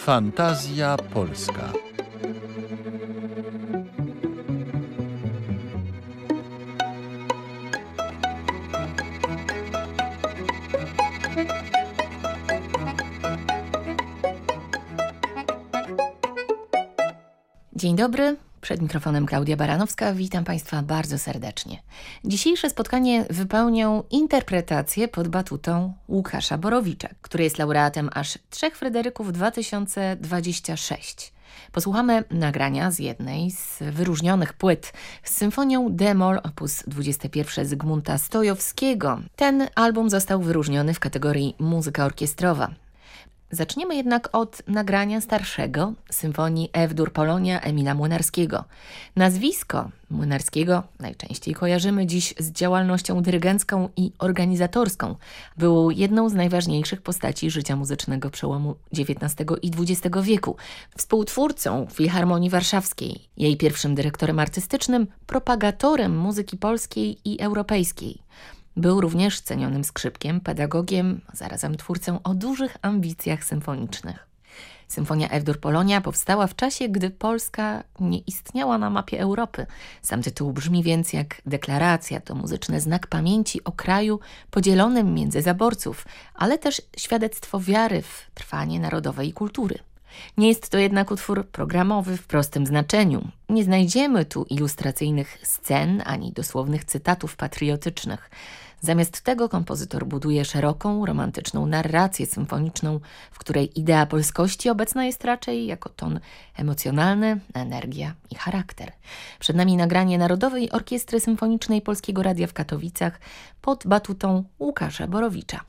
Fantazja Polska. Dzień dobry, przed mikrofonem Klaudia Baranowska. Witam Państwa bardzo serdecznie. Dzisiejsze spotkanie wypełnią interpretacje pod batutą Łukasza Borowicza, który jest laureatem aż trzech Fryderyków 2026. Posłuchamy nagrania z jednej z wyróżnionych płyt z symfonią Demol op. 21 Zygmunta Stojowskiego. Ten album został wyróżniony w kategorii muzyka orkiestrowa. Zaczniemy jednak od nagrania starszego symfonii F-dur Polonia Emila Młynarskiego. Nazwisko Młynarskiego najczęściej kojarzymy dziś z działalnością dyrygencką i organizatorską. Był jedną z najważniejszych postaci życia muzycznego przełomu XIX i XX wieku. Współtwórcą Filharmonii Warszawskiej, jej pierwszym dyrektorem artystycznym, propagatorem muzyki polskiej i europejskiej. Był również cenionym skrzypkiem, pedagogiem, zarazem twórcą o dużych ambicjach symfonicznych. Symfonia F-dur Polonia powstała w czasie, gdy Polska nie istniała na mapie Europy. Sam tytuł brzmi więc jak deklaracja, to muzyczny znak pamięci o kraju podzielonym między zaborców, ale też świadectwo wiary w trwanie narodowej kultury. Nie jest to jednak utwór programowy w prostym znaczeniu. Nie znajdziemy tu ilustracyjnych scen ani dosłownych cytatów patriotycznych. Zamiast tego kompozytor buduje szeroką, romantyczną narrację symfoniczną, w której idea polskości obecna jest raczej jako ton emocjonalny, energia i charakter. Przed nami nagranie Narodowej Orkiestry Symfonicznej Polskiego Radia w Katowicach pod batutą Łukasza Borowicza.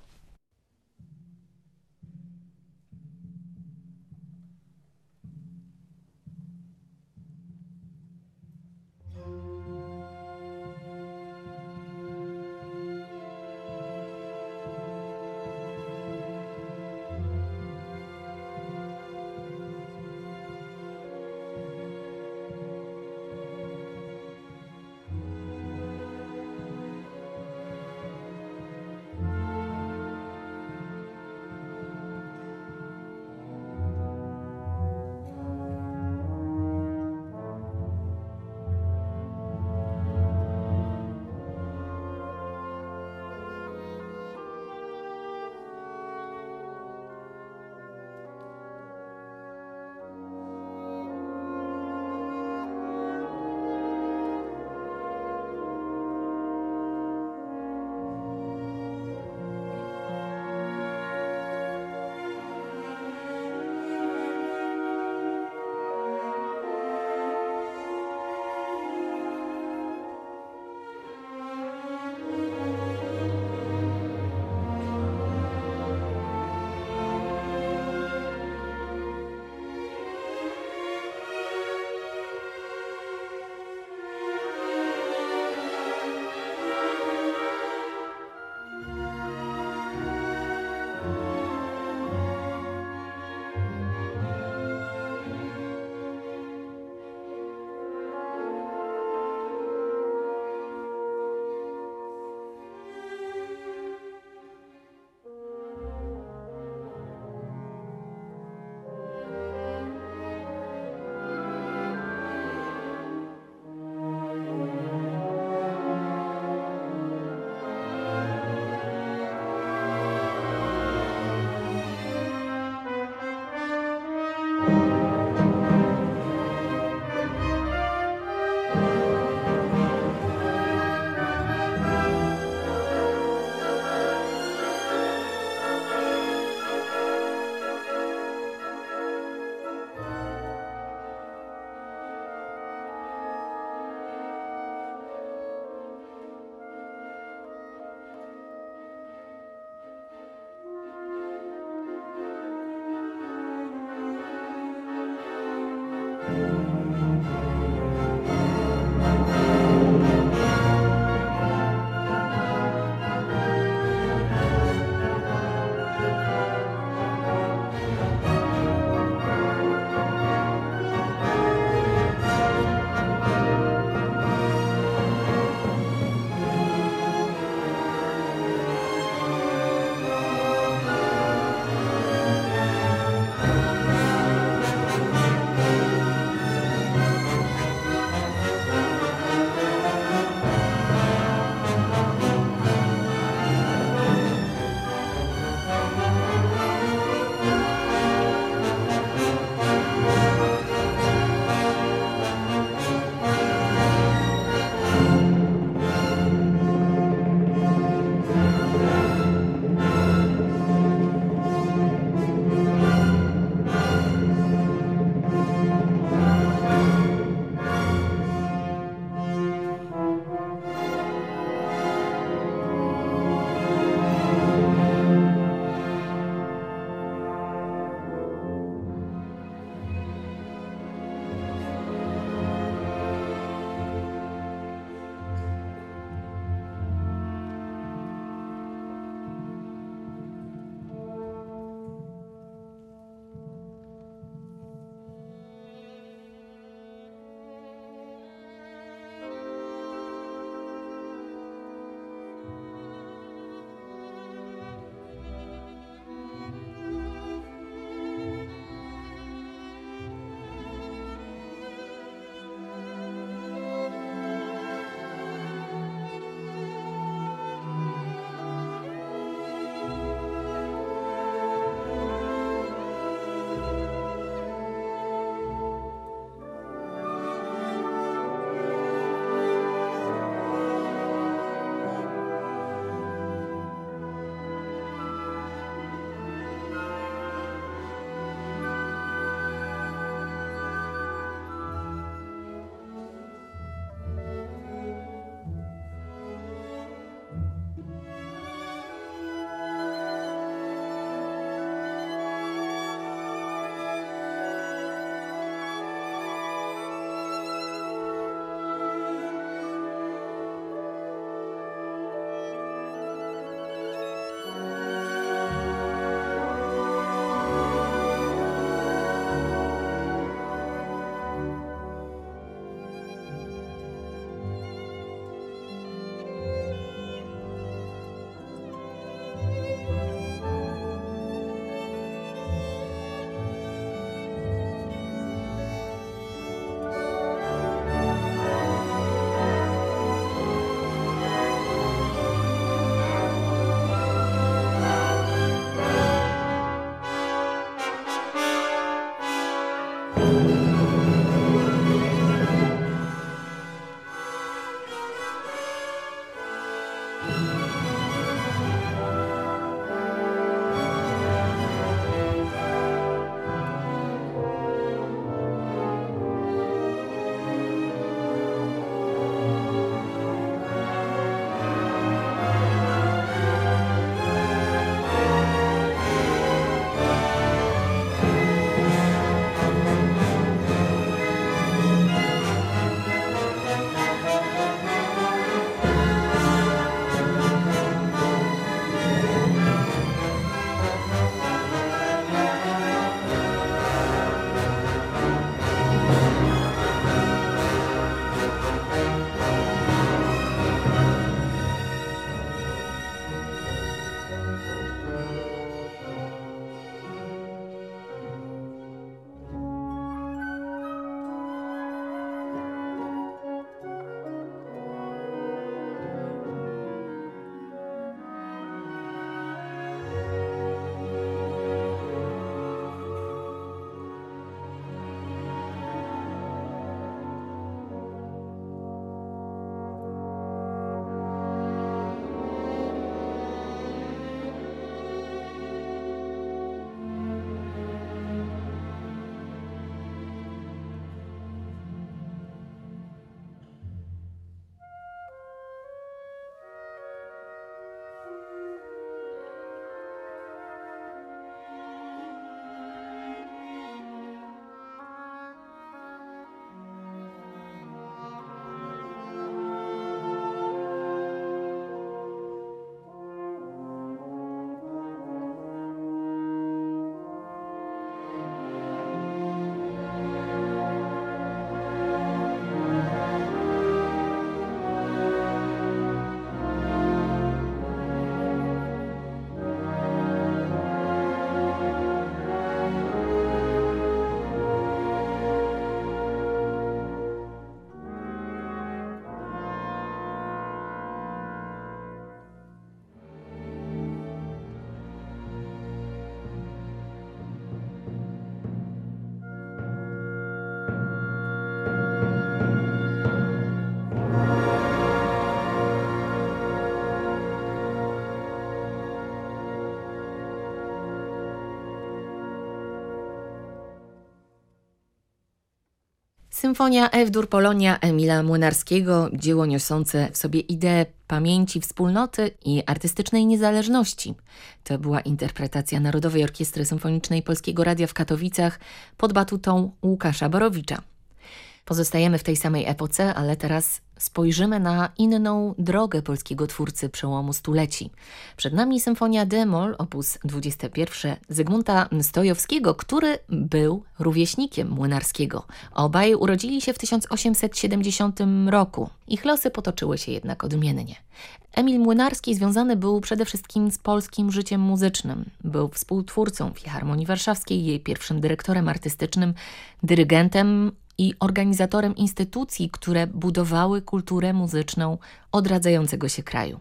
Symfonia F-dur Polonia Emila Młynarskiego, dzieło niosące w sobie ideę pamięci wspólnoty i artystycznej niezależności. To była interpretacja Narodowej Orkiestry Symfonicznej Polskiego Radia w Katowicach pod batutą Łukasza Borowicza. Pozostajemy w tej samej epoce, ale teraz spojrzymy na inną drogę polskiego twórcy przełomu stuleci. Przed nami symfonia Demol, op. 21 Zygmunta Stojowskiego, który był rówieśnikiem Młynarskiego. Obaj urodzili się w 1870 roku. Ich losy potoczyły się jednak odmiennie. Emil Młynarski związany był przede wszystkim z polskim życiem muzycznym. Był współtwórcą Filharmonii Warszawskiej, jej pierwszym dyrektorem artystycznym, dyrygentem i organizatorem instytucji, które budowały kulturę muzyczną odradzającego się kraju.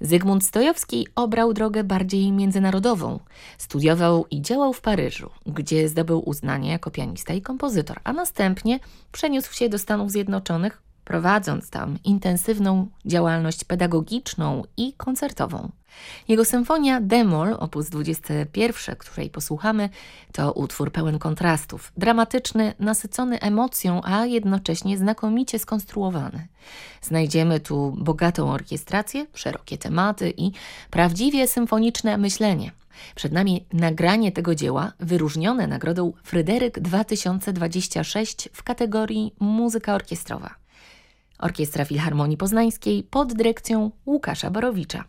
Zygmunt Stojowski obrał drogę bardziej międzynarodową. Studiował i działał w Paryżu, gdzie zdobył uznanie jako pianista i kompozytor, a następnie przeniósł się do Stanów Zjednoczonych, prowadząc tam intensywną działalność pedagogiczną i koncertową. Jego symfonia Demol, op. 21, której posłuchamy, to utwór pełen kontrastów, dramatyczny, nasycony emocją, a jednocześnie znakomicie skonstruowany. Znajdziemy tu bogatą orkiestrację, szerokie tematy i prawdziwie symfoniczne myślenie. Przed nami nagranie tego dzieła wyróżnione nagrodą Fryderyk 2026 w kategorii muzyka orkiestrowa. Orkiestra Filharmonii Poznańskiej pod dyrekcją Łukasza Borowicza.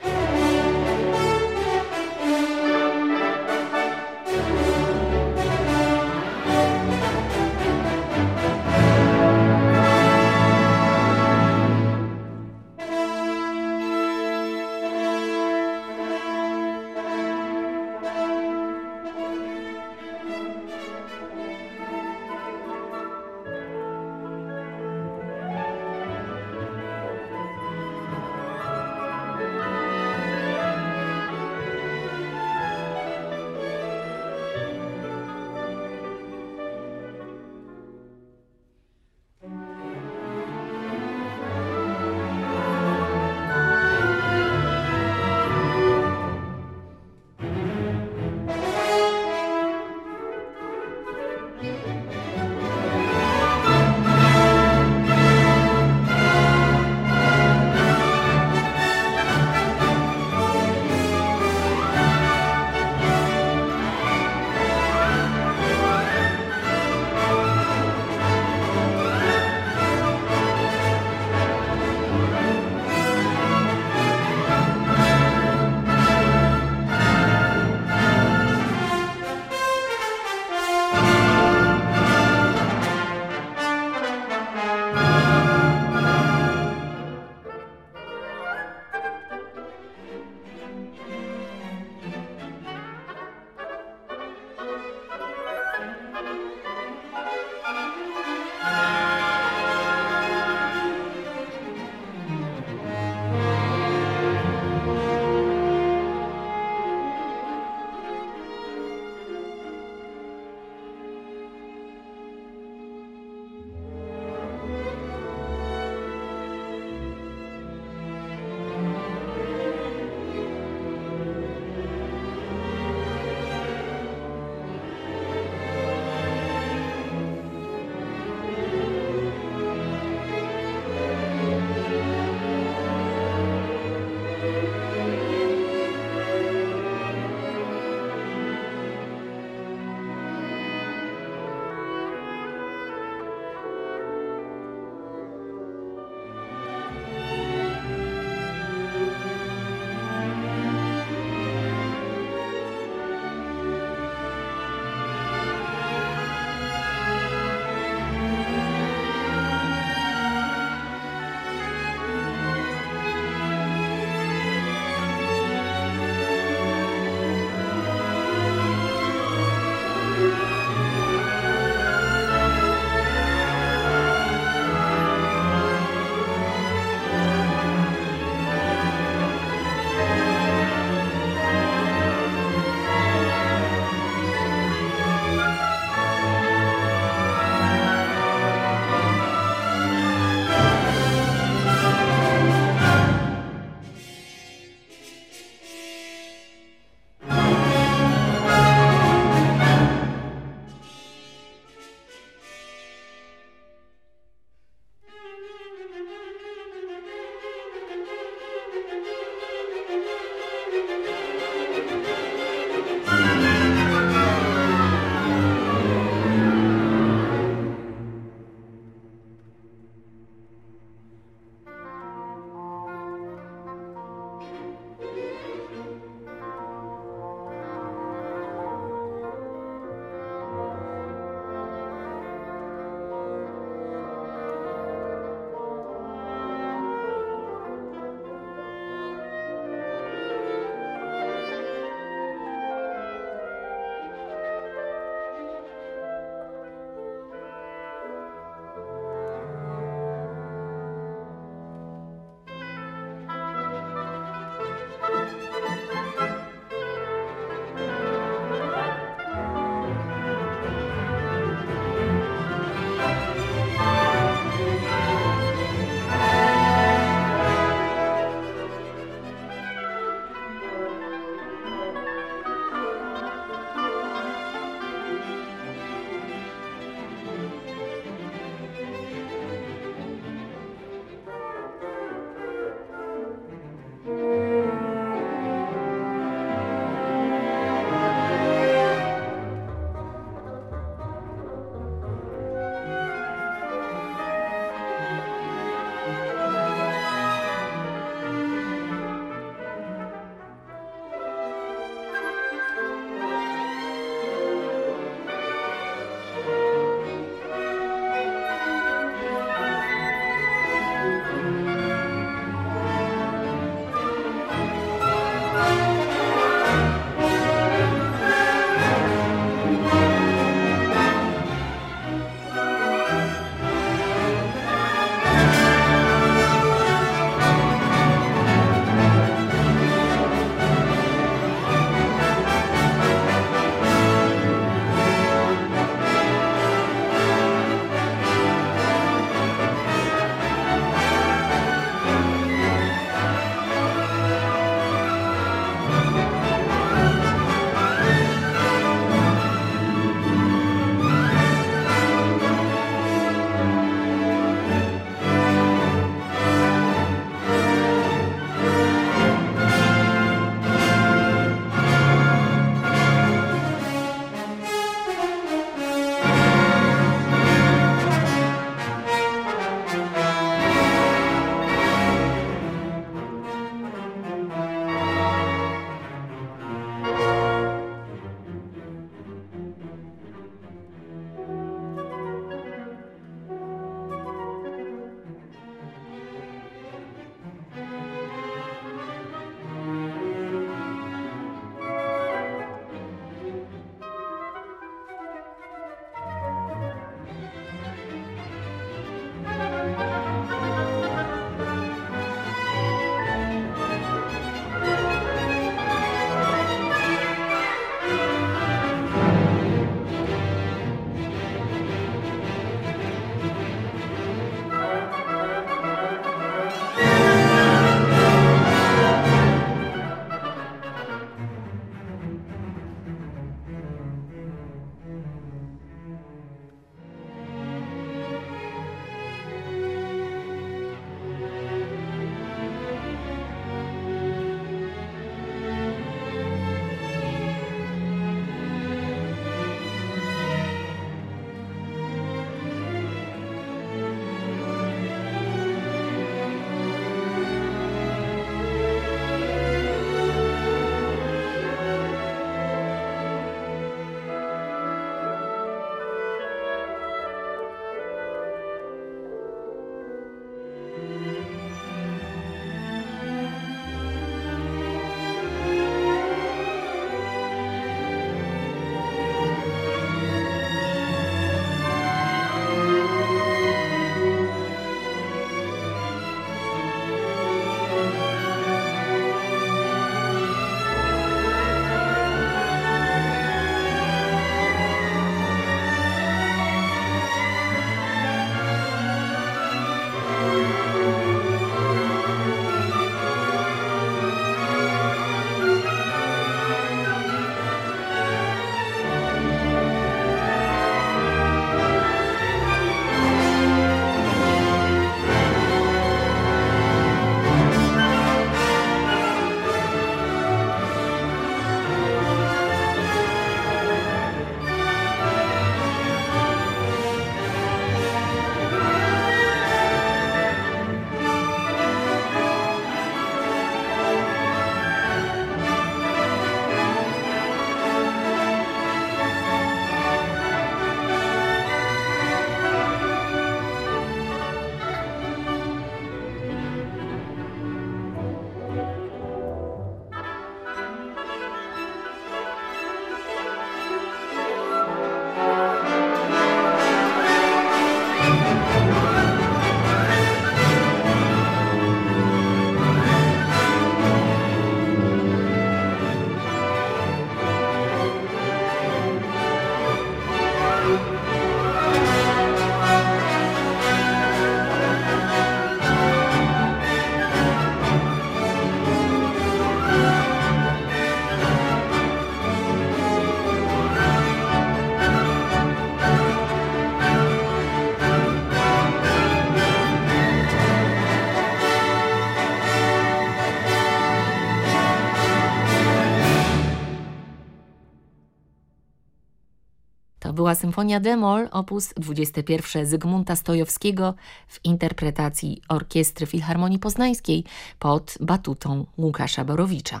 Była symfonia d-moll op. 21 Zygmunta Stojowskiego w interpretacji Orkiestry Filharmonii Poznańskiej pod batutą Łukasza Borowicza.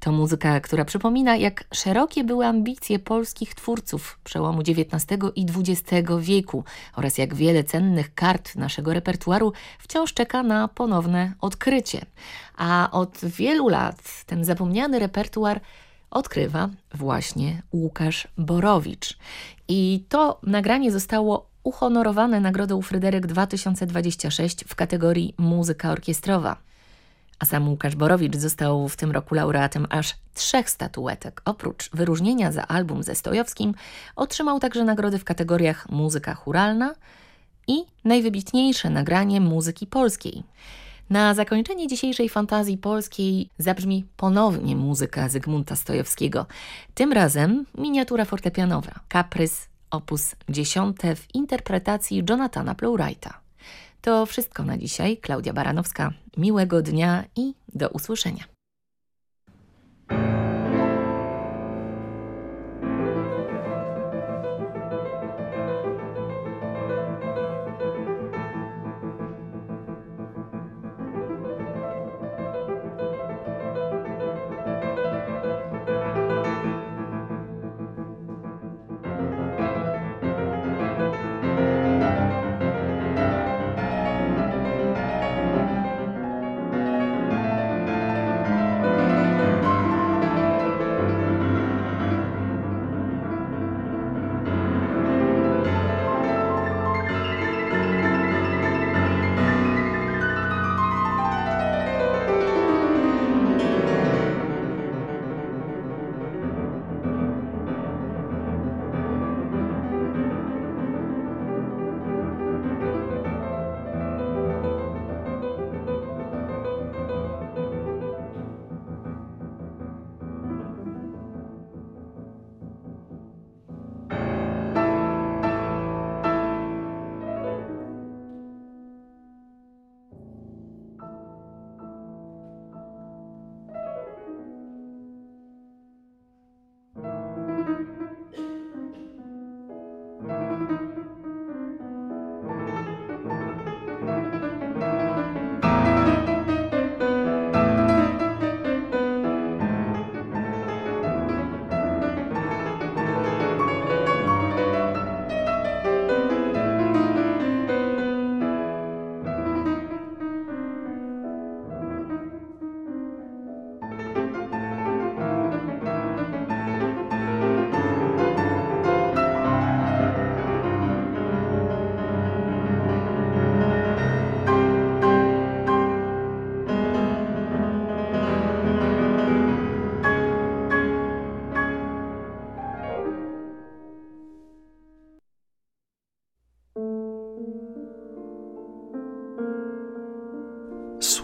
To muzyka, która przypomina, jak szerokie były ambicje polskich twórców przełomu XIX i XX wieku oraz jak wiele cennych kart naszego repertuaru wciąż czeka na ponowne odkrycie. A od wielu lat ten zapomniany repertuar odkrywa właśnie Łukasz Borowicz. I to nagranie zostało uhonorowane Nagrodą Fryderyk 2026 w kategorii muzyka orkiestrowa. A sam Łukasz Borowicz został w tym roku laureatem aż trzech statuetek. Oprócz wyróżnienia za album ze Stojowskim, otrzymał także nagrody w kategoriach muzyka churalna i najwybitniejsze nagranie muzyki polskiej. Na zakończenie dzisiejszej fantazji polskiej zabrzmi ponownie muzyka Zygmunta Stojowskiego. Tym razem miniatura fortepianowa, kaprys opus 10 w interpretacji Jonathana Plowrighta. To wszystko na dzisiaj. Klaudia Baranowska. Miłego dnia i do usłyszenia.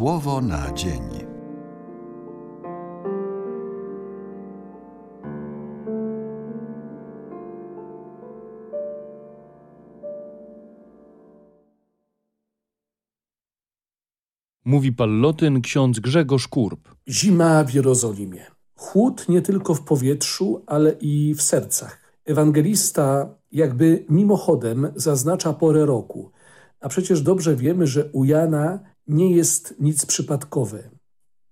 Słowo na dzień. Mówi pallotyn ksiądz Grzegorz Kurb. Zima w Jerozolimie. Chłód nie tylko w powietrzu, ale i w sercach. Ewangelista jakby mimochodem zaznacza porę roku, a przecież dobrze wiemy, że u Jana nie jest nic przypadkowe.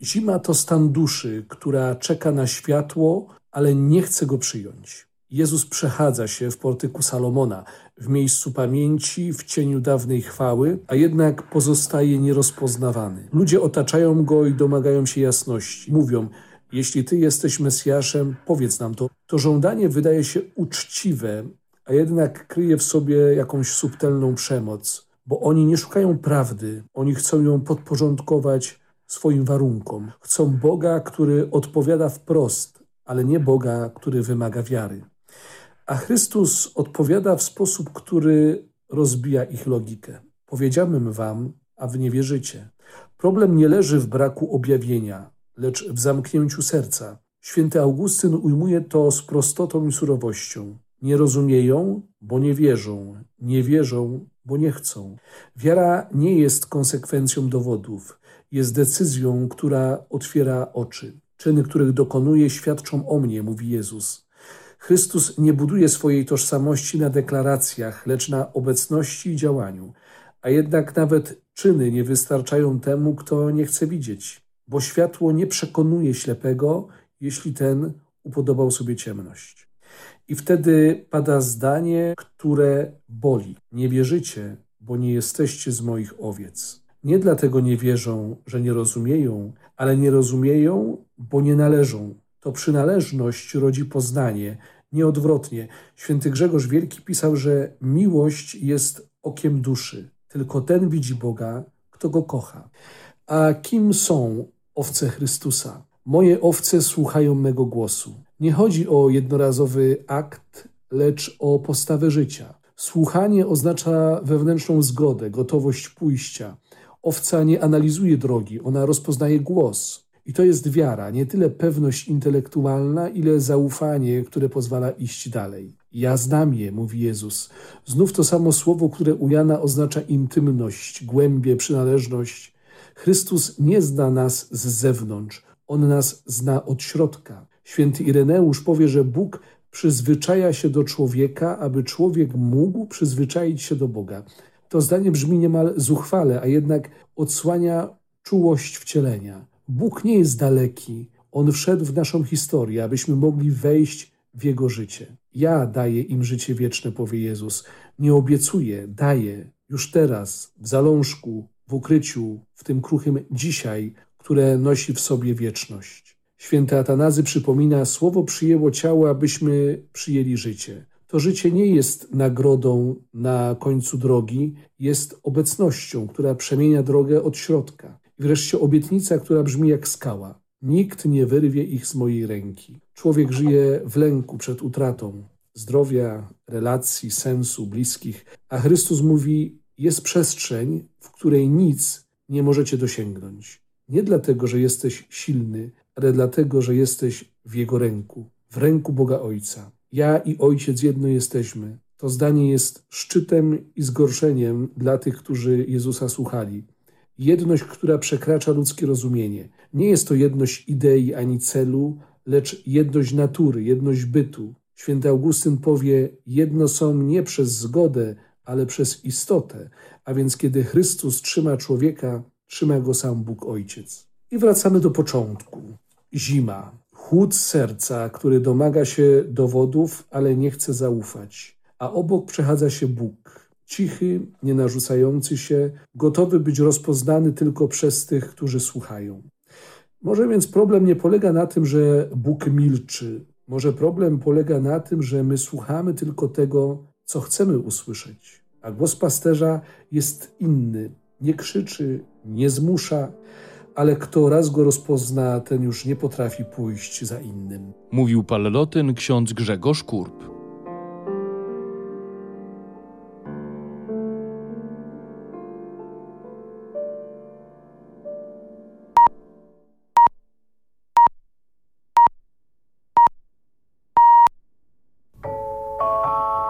Zima to stan duszy, która czeka na światło, ale nie chce go przyjąć. Jezus przechadza się w portyku Salomona, w miejscu pamięci, w cieniu dawnej chwały, a jednak pozostaje nierozpoznawany. Ludzie otaczają go i domagają się jasności. Mówią, jeśli Ty jesteś Mesjaszem, powiedz nam to. To żądanie wydaje się uczciwe, a jednak kryje w sobie jakąś subtelną przemoc bo oni nie szukają prawdy, oni chcą ją podporządkować swoim warunkom. Chcą Boga, który odpowiada wprost, ale nie Boga, który wymaga wiary. A Chrystus odpowiada w sposób, który rozbija ich logikę. Powiedziałem wam, a wy nie wierzycie. Problem nie leży w braku objawienia, lecz w zamknięciu serca. Święty Augustyn ujmuje to z prostotą i surowością. Nie rozumieją, bo nie wierzą. Nie wierzą, bo nie chcą. Wiara nie jest konsekwencją dowodów, jest decyzją, która otwiera oczy. Czyny, których dokonuje, świadczą o mnie, mówi Jezus. Chrystus nie buduje swojej tożsamości na deklaracjach, lecz na obecności i działaniu, a jednak nawet czyny nie wystarczają temu, kto nie chce widzieć, bo światło nie przekonuje ślepego, jeśli ten upodobał sobie ciemność. I wtedy pada zdanie, które boli. Nie wierzycie, bo nie jesteście z moich owiec. Nie dlatego nie wierzą, że nie rozumieją, ale nie rozumieją, bo nie należą. To przynależność rodzi poznanie, nie odwrotnie. Święty Grzegorz Wielki pisał, że miłość jest okiem duszy. Tylko ten widzi Boga, kto go kocha. A kim są owce Chrystusa? Moje owce słuchają mego głosu. Nie chodzi o jednorazowy akt, lecz o postawę życia. Słuchanie oznacza wewnętrzną zgodę, gotowość pójścia. Owca nie analizuje drogi, ona rozpoznaje głos. I to jest wiara, nie tyle pewność intelektualna, ile zaufanie, które pozwala iść dalej. Ja znam je, mówi Jezus. Znów to samo słowo, które u Jana oznacza intymność, głębię, przynależność. Chrystus nie zna nas z zewnątrz, on nas zna od środka. Święty Ireneusz powie, że Bóg przyzwyczaja się do człowieka, aby człowiek mógł przyzwyczaić się do Boga. To zdanie brzmi niemal zuchwale, a jednak odsłania czułość wcielenia. Bóg nie jest daleki. On wszedł w naszą historię, abyśmy mogli wejść w Jego życie. Ja daję im życie wieczne, powie Jezus. Nie obiecuję, daję już teraz, w zalążku, w ukryciu, w tym kruchym dzisiaj, które nosi w sobie wieczność. Święty Atanazy przypomina, słowo przyjęło ciało, abyśmy przyjęli życie. To życie nie jest nagrodą na końcu drogi, jest obecnością, która przemienia drogę od środka. I wreszcie obietnica, która brzmi jak skała. Nikt nie wyrwie ich z mojej ręki. Człowiek żyje w lęku przed utratą zdrowia, relacji, sensu, bliskich, a Chrystus mówi: Jest przestrzeń, w której nic nie możecie dosięgnąć. Nie dlatego, że jesteś silny, ale dlatego, że jesteś w Jego ręku, w ręku Boga Ojca. Ja i Ojciec jedno jesteśmy. To zdanie jest szczytem i zgorszeniem dla tych, którzy Jezusa słuchali. Jedność, która przekracza ludzkie rozumienie. Nie jest to jedność idei ani celu, lecz jedność natury, jedność bytu. Święty Augustyn powie: Jedno są nie przez zgodę, ale przez istotę. A więc, kiedy Chrystus trzyma człowieka, trzyma go sam Bóg Ojciec. I wracamy do początku. Zima, chłód serca, który domaga się dowodów, ale nie chce zaufać. A obok przechadza się Bóg, cichy, nie narzucający się, gotowy być rozpoznany tylko przez tych, którzy słuchają. Może więc problem nie polega na tym, że Bóg milczy. Może problem polega na tym, że my słuchamy tylko tego, co chcemy usłyszeć. A głos pasterza jest inny. Nie krzyczy, nie zmusza, ale kto raz go rozpozna, ten już nie potrafi pójść za innym. Mówił pallotyn ksiądz Grzegorz Kurp.